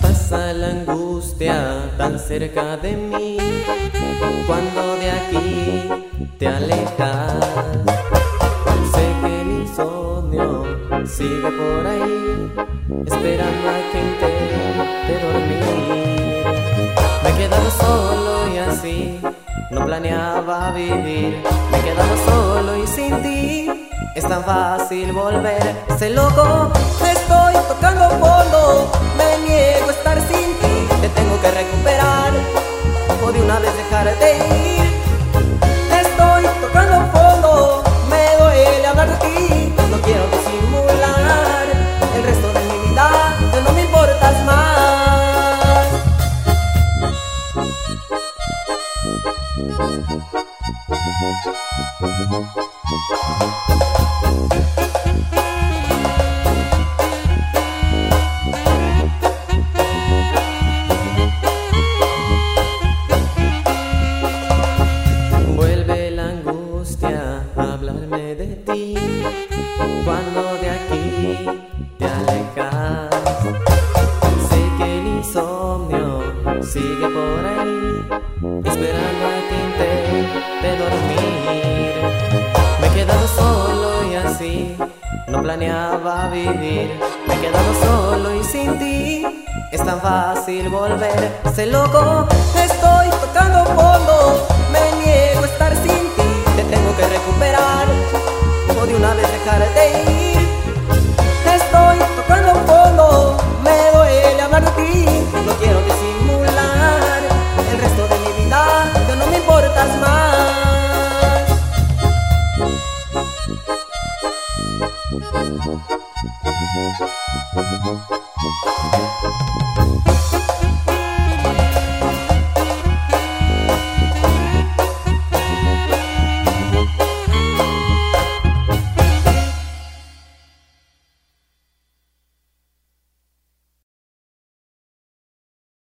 Pasa la angustia tan cerca de mí cuando de aquí te alejas. Sigue por ahí esperando a que intente dormir. Me he quedado solo y así no planeaba vivir. Me he quedado solo y sin ti es tan fácil volver. Ese loco, estoy tocando fondo. Me niego a estar sin ti. Te tengo que recuperar o de una vez dejar de ir. Vuelve la angustia a hablarme de ti cuando de aquí te alejas. Esperando a que intente dormir. Me he quedado solo y así no planeaba vivir. Me he quedado solo y sin ti es tan fácil volver. Sé loco, estoy tocando fondo. Me niego a estar sin ti. Te tengo que recuperar o de una vez dejar de ir. Estoy